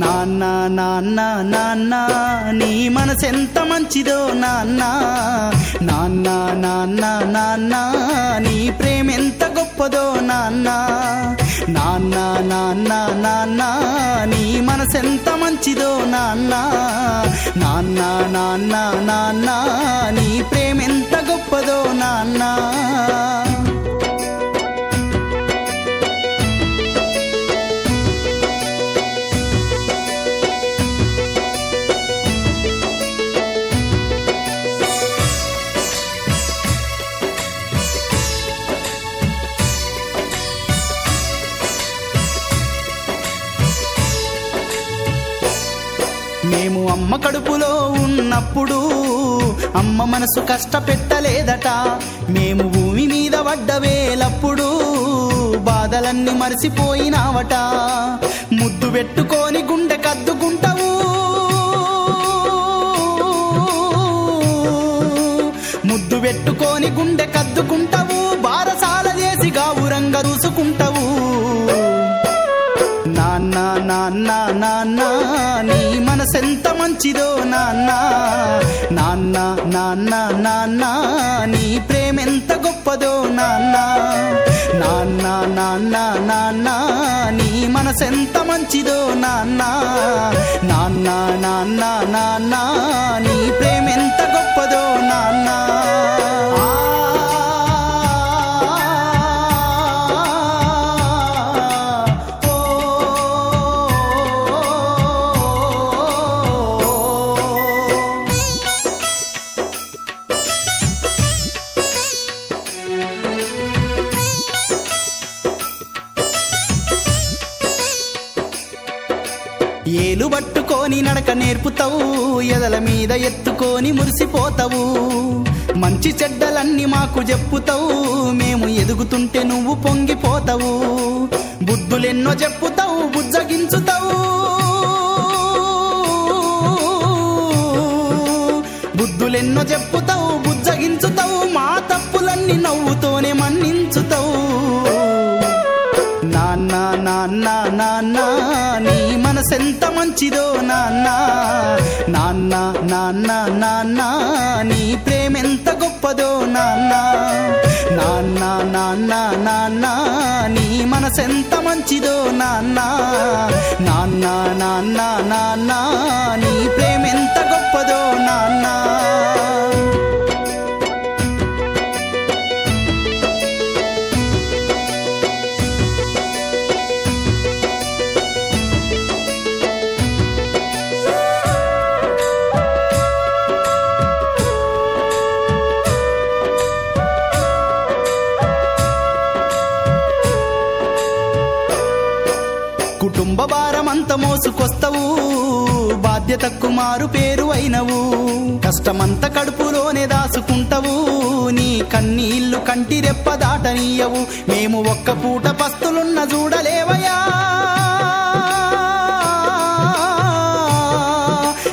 నాన్న నాన్న నాన్న నీ మనసెంత మంచిదో నాన్న. నాన్న నాన్న నాన్న నీ ప్రేమెంత గొప్పదో నాన్న. నాన్న నాన్న నాన్న నీ మనసెంత మంచిదో నాన్న. నాన్న నాన్న నాన్న నీ ప్రేమెంత గొప్పదో నాన్నా. మేము అమ్మ కడుపులో ఉన్నప్పుడు అమ్మ మనసు కష్టపెట్టలేదట. మేము భూమి మీద పడ్డ వేలప్పుడు బాధలన్నీ మరిసిపోయినావట. ముద్దు పెట్టుకొని గుండె కద్దుకుంటావు. ముద్దు పెట్టుకొని గుండె నాన్న నాన్న నాన్న నీ నీ ప్రేమెంత గొప్పదో నాన్న. నాన్న నాన్న నాన్న నీ మనసెంత మంచిదో నాన్న. నాన్న నాన్న నాన్న ఏలు పట్టుకొని నడక నేర్పుతావు ఎదల మీద ఎత్తుకొని మురిసిపోతావు. మంచి చెడ్డలన్నీ మాకు చెప్పుతావు మేము ఎదుగుతుంటే నువ్వు పొంగిపోతావు. బుద్ధులెన్నో చెప్పుతావు బుజ్జగించుతావు. బుద్ధులెన్నో చెప్పుతావు బుజ్జగించుతావు మా తప్పులన్నీ నవ్వుతావు. నాన్న నీ మనసెంత మంచిదో నాన్న. నాన్న నాన్న నాన్న నీ ప్రేమెంత గొప్పదో నాన్న. నాన్న నాన్న నాన్న నీ మనసెంత మంచిదో నాన్న. నాన్న నాన్న నాన్న నీ ప్రేమెంత గొప్పదో నాన్న. కష్టమంత మోసుకొస్తావు. మోసుకొస్తవు బాధ్యతకు మారు పేరు అయినవు. కష్టమంత కడుపులోనే దాసుకుంటవు. నీ కన్నీళ్ళు కంటి రెప్ప దాటనీయవు. మేము ఒక్క పూట పస్తులున్న చూడలేవయా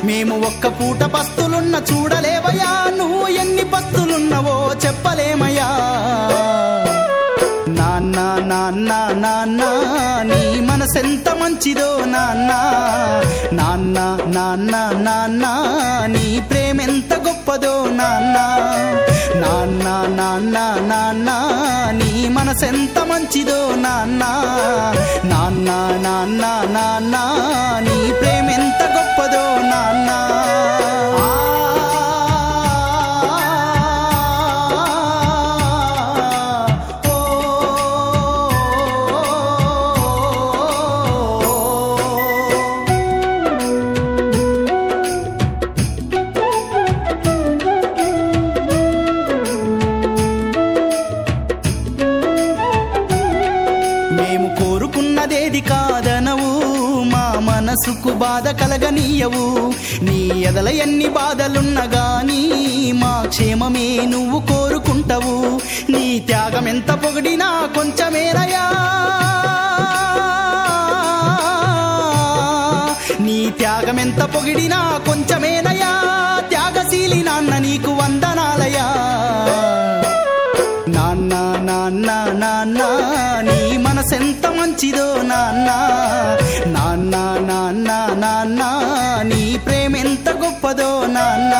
మేము ఒక్క పూట పస్తులున్న చూడలేవయా నువ్వు ఎన్ని పస్తులున్నవో చెప్పలేమయ్యా. నాన్న నాన్న నాన్న. మంచిదో నాన్న నాన్న నాన్న నాన్న నీ ప్రేమెంత గొప్పదో నాన్న నాన్న నాన్న నాన్న నీ మనసెంత మంచిదో నాన్న నాన్న నాన్న నాన్న నీ మనసుకు బాధ కలగనీయవు. నీ ఎదల ఎన్ని బాధలున్నగాని మా క్షేమమే నువ్వు కోరుకుంటావు. నీ త్యాగం ఎంత పొగిడినా కొంచెమేనయా నీ త్యాగం ఎంత పొగిడినా కొంచెమేనయా త్యాగశీలి నాన్న నీకు వందనాలయా. నాన్న నాన్న నాన్న నాన్న నీ మనసెంత మంచిదో నాన్న. నాన్న నాన్న నీ ప్రేమ ఎంత గొప్పదో నాన్న.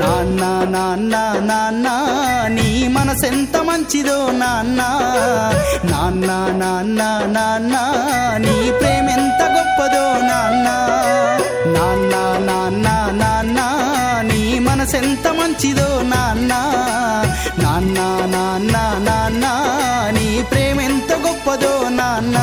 నాన్న నాన్న నాన్న నీ మనసు ఎంత మంచిదో నాన్న. నాన్న నాన్న నాన్న నీ ప్రేమ ఎంత గొప్పదో నాన్న. నాన్న నాన్న నాన్న నీ మనసు ఎంత మంచిదో నాన్న. నాన్న నాన్న నాన్న నీ ప్రేమ ఎంత గొప్పదో నాన్న.